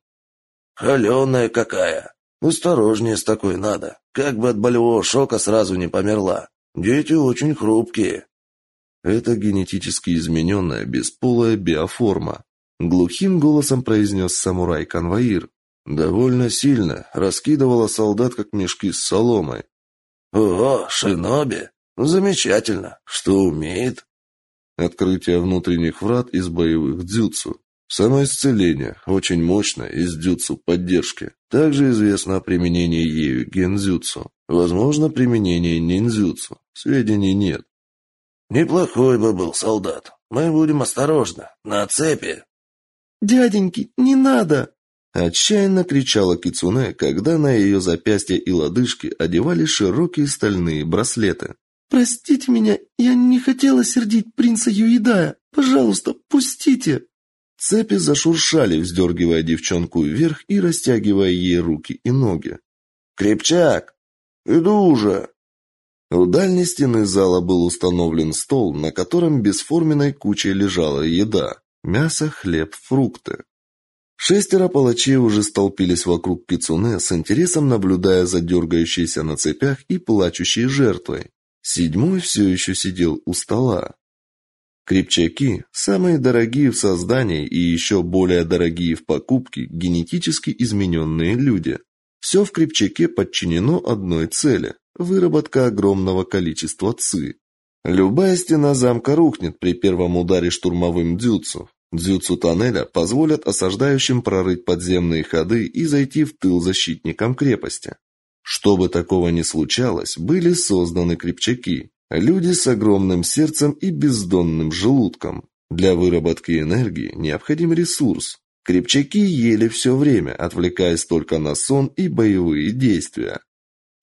«Холеная какая! Осторожнее с такой надо, как бы от болевого шока сразу не померла. Дети очень хрупкие». Это генетически измененная бесполая биоформа. Глухим голосом произнес самурай-конвоир. Довольно сильно, раскидывала солдат, как мешки с соломой. «О, шиноби! Замечательно! Что умеет?» Открытие внутренних врат из боевых дзюцу. Самоисцеление, очень мощное, из дзюцу поддержки. Также известно о применении ею гензюцу. Возможно, применение ниндзюцу. Сведений нет. Неплохой бы был солдат. Мы будем осторожны. На цепи. Дяденьки, не надо! Отчаянно кричала Кицуне, когда на ее запястья и лодыжки одевали широкие стальные браслеты. «Простите меня, я не хотела сердить принца Юидая. Пожалуйста, пустите!» Цепи зашуршали, вздергивая девчонку вверх и растягивая ей руки и ноги. «Крепчак! Иду уже!» У дальней стены зала был установлен стол, на котором бесформенной кучей лежала еда. Мясо, хлеб, фрукты. Шестеро палачей уже столпились вокруг Кицуне с интересом наблюдая за дергающейся на цепях и плачущей жертвой. Седьмой все еще сидел у стола. Крепчаки – самые дорогие в создании и еще более дорогие в покупке генетически измененные люди. Все в Крепчаке подчинено одной цели – выработка огромного количества ЦИ. Любая стена замка рухнет при первом ударе штурмовым дзюцу, Дзюцу тоннеля позволят осаждающим прорыть подземные ходы и зайти в тыл защитникам крепости. Чтобы такого не случалось, были созданы крепчаки, люди с огромным сердцем и бездонным желудком. Для выработки энергии необходим ресурс. Крепчаки ели все время, отвлекаясь только на сон и боевые действия.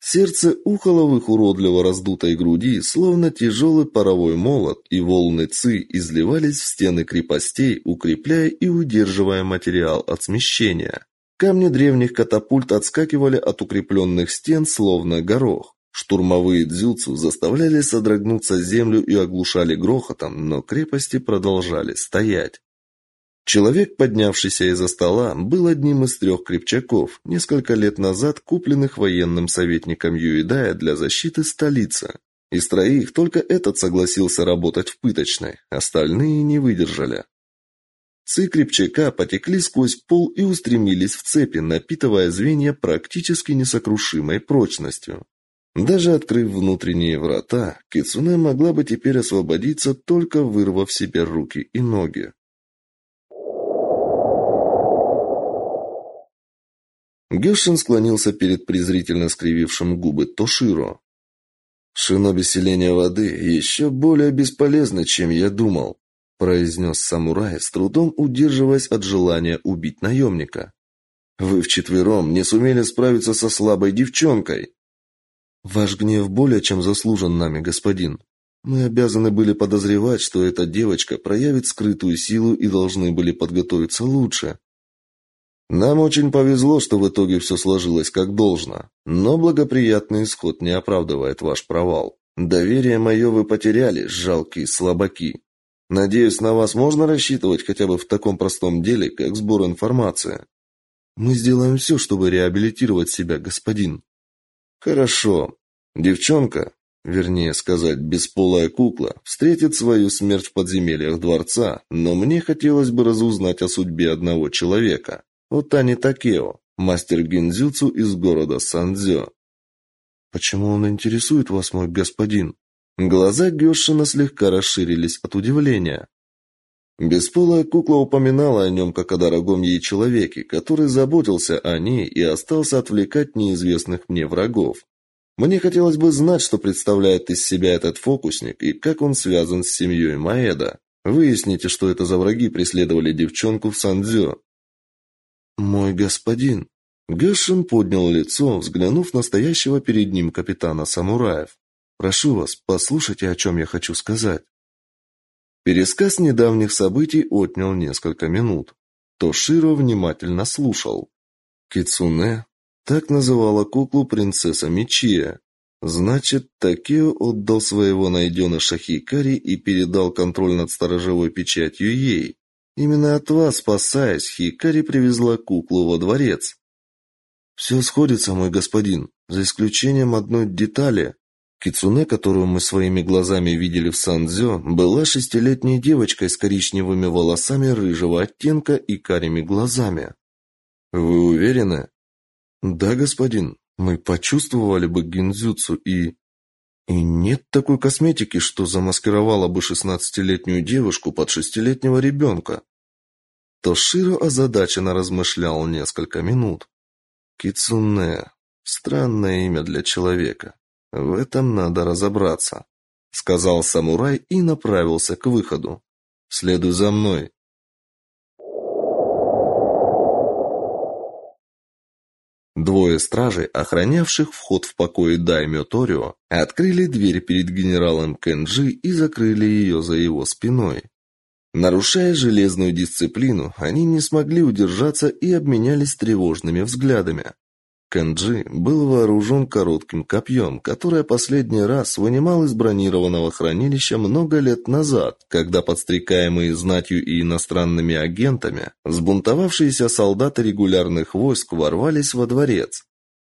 Сердце ухало в их уродливо раздутой груди, словно тяжелый паровой молот, и волны ци изливались в стены крепостей, укрепляя и удерживая материал от смещения. Камни древних катапульт отскакивали от укрепленных стен, словно горох. Штурмовые дзюцу заставляли содрогнуться землю и оглушали грохотом, но крепости продолжали стоять. Человек, поднявшийся из-за стола, был одним из трех крепчаков, несколько лет назад купленных военным советником Юидая для защиты столицы. Из троих только этот согласился работать в пыточной, остальные не выдержали. Цикли Пчака потекли сквозь пол и устремились в цепи, напитывая звенья практически несокрушимой прочностью. Даже открыв внутренние врата, Кицуне могла бы теперь освободиться, только вырвав себе руки и ноги. Гёшин склонился перед презрительно скривившим губы Тоширо. «Шиноби селения воды еще более бесполезно, чем я думал», произнес самурай, с трудом удерживаясь от желания убить наемника. «Вы вчетвером не сумели справиться со слабой девчонкой». «Ваш гнев более чем заслужен нами, господин. Мы обязаны были подозревать, что эта девочка проявит скрытую силу и должны были подготовиться лучше. Нам очень повезло, что в итоге все сложилось как должно, но благоприятный исход не оправдывает ваш провал. Доверие мое вы потеряли, жалкие слабаки. Надеюсь, на вас можно рассчитывать хотя бы в таком простом деле, как сбор информации. Мы сделаем все, чтобы реабилитировать себя, господин. Хорошо. Девчонка, вернее сказать, бесполая кукла, встретит свою смерть в подземельях дворца, но мне хотелось бы разузнать о судьбе одного человека. Утани Такео, мастер гинзюцу из города Сандзё. Почему он интересует вас, мой господин? Глаза Гёшина слегка расширились от удивления. Бесполая кукла упоминала о нем как о дорогом ей человеке, который заботился о ней и остался отвлекать неизвестных мне врагов. Мне хотелось бы знать, что представляет из себя этот фокусник и как он связан с семьей Маэда. Выясните, что это за враги преследовали девчонку в Сандзё. «Мой господин!» Гэшин поднял лицо, взглянув на стоящего перед ним капитана самураев. «Прошу вас, послушайте, о чем я хочу сказать». Пересказ недавних событий отнял несколько минут. Тоширо внимательно слушал. Кицуне так называла куклу принцесса Мичия. Значит, Такео отдал своего найденыша Хикари и передал контроль над сторожевой печатью ей. Именно от вас, спасаясь, Хикари привезла куклу во дворец. «Все сходится, мой господин, за исключением одной детали. Кицуне, которую мы своими глазами видели в Сандзё, была шестилетней девочкой с коричневыми волосами рыжего оттенка и карими глазами. Вы уверены? Да, господин. Мы почувствовали бы гинзюцу и и нет такой косметики, что замаскировала бы шестнадцатилетнюю девушку под шестилетнего ребенка. Тоширо озадаченно размышлял несколько минут. Кицуне. Странное имя для человека. В этом надо разобраться, сказал самурай и направился к выходу. Следуй за мной. Двое стражей, охранявших вход в покои Даймё Торио, открыли дверь перед генералом Кенджи и закрыли ее за его спиной. Нарушая железную дисциплину, они не смогли удержаться и обменялись тревожными взглядами. Кенджи был вооружен коротким копьем, которое последний раз вынимал из бронированного хранилища много лет назад, когда подстрекаемые знатью и иностранными агентами, сбунтовавшиеся солдаты регулярных войск ворвались во дворец.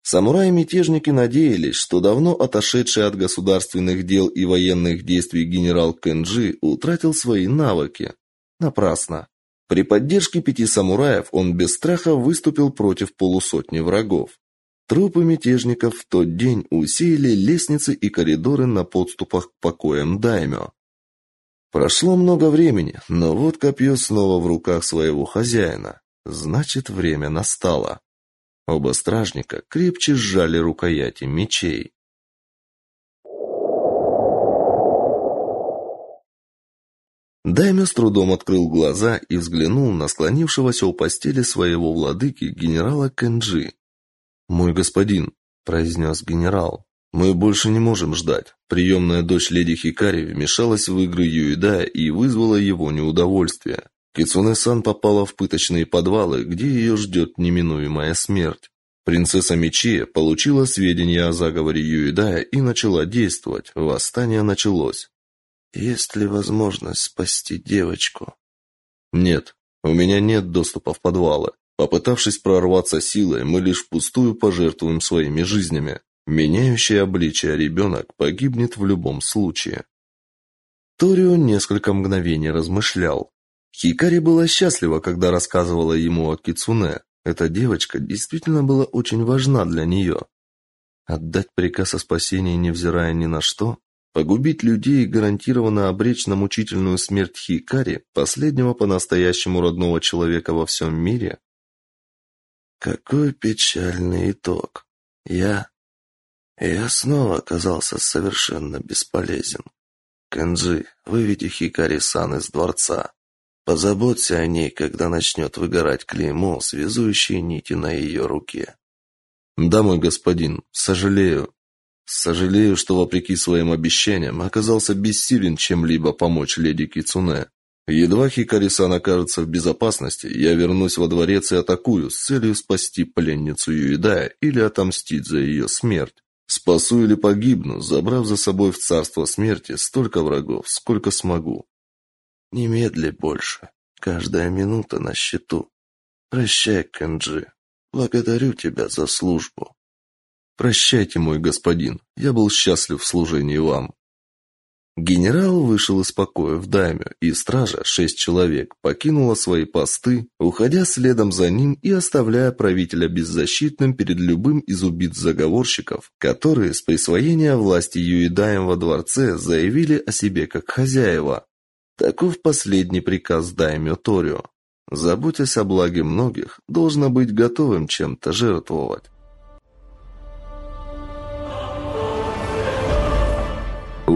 Самураи-мятежники надеялись, что давно отошедший от государственных дел и военных действий генерал Кенджи утратил свои навыки. Напрасно. При поддержке пяти самураев он без страха выступил против полусотни врагов. Трупы мятежников в тот день усеяли лестницы и коридоры на подступах к покоям даймё. Прошло много времени, но вот копье снова в руках своего хозяина. Значит, время настало. Оба стражника крепче сжали рукояти мечей. Даймё с трудом открыл глаза и взглянул на склонившегося у постели своего владыки генерала Кенджи. «Мой господин», – произнес генерал, – «мы больше не можем ждать. Приемная дочь леди Хикари вмешалась в игры Юида и вызвала его неудовольствие. Кицуне-сан попала в пыточные подвалы, где ее ждет неминуемая смерть. Принцесса Мичи получила сведения о заговоре Юидая и начала действовать. Восстание началось. Есть ли возможность спасти девочку? Нет, у меня нет доступа в подвалы. Попытавшись прорваться силой, мы лишь впустую пожертвуем своими жизнями. Меняющий обличие ребенок погибнет в любом случае. Торио несколько мгновений размышлял. Хикари была счастлива, когда рассказывала ему о Кицуне. Эта девочка действительно была очень важна для нее. Отдать приказ о спасении, невзирая ни на что, погубить людей и гарантированно обречь на мучительную смерть Хикари, последнего по-настоящему родного человека во всем мире? Какой печальный итог. Я... Я снова оказался совершенно бесполезен. Кэнджи, выведи Хикари-сан из дворца. Позаботься о ней, когда начнет выгорать клеймо, связующее нити на ее руке. Да, мой господин, сожалею. Сожалею, что вопреки своим обещаниям оказался бессилен чем-либо помочь леди Кицуне. Едва Хикари-сан окажется в безопасности, я вернусь во дворец и атакую с целью спасти пленницу Юидая или отомстить за ее смерть. Спасу или погибну, забрав за собой в царство смерти столько врагов, сколько смогу. Немедли больше. Каждая минута на счету. Прощай, Кэнджи. Благодарю тебя за службу. Прощайте, мой господин. Я был счастлив в служении вам. Генерал вышел из покоя в дайме, и стража, шесть человек, покинула свои посты, уходя следом за ним и оставляя правителя беззащитным перед любым из убит заговорщиков, которые с присвоения власти Юидаем во дворце заявили о себе как хозяева. Таков последний приказ даймё Торио. Заботясь о благе многих, должно быть готовым чем-то жертвовать.